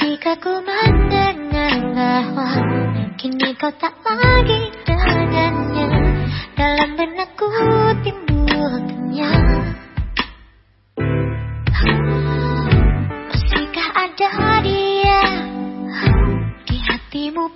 Jika ku mendengar bahwa Kini kau tak lagi dengannya. Dalam benakku timbul kenyang Masihkah ada dia Di hatimu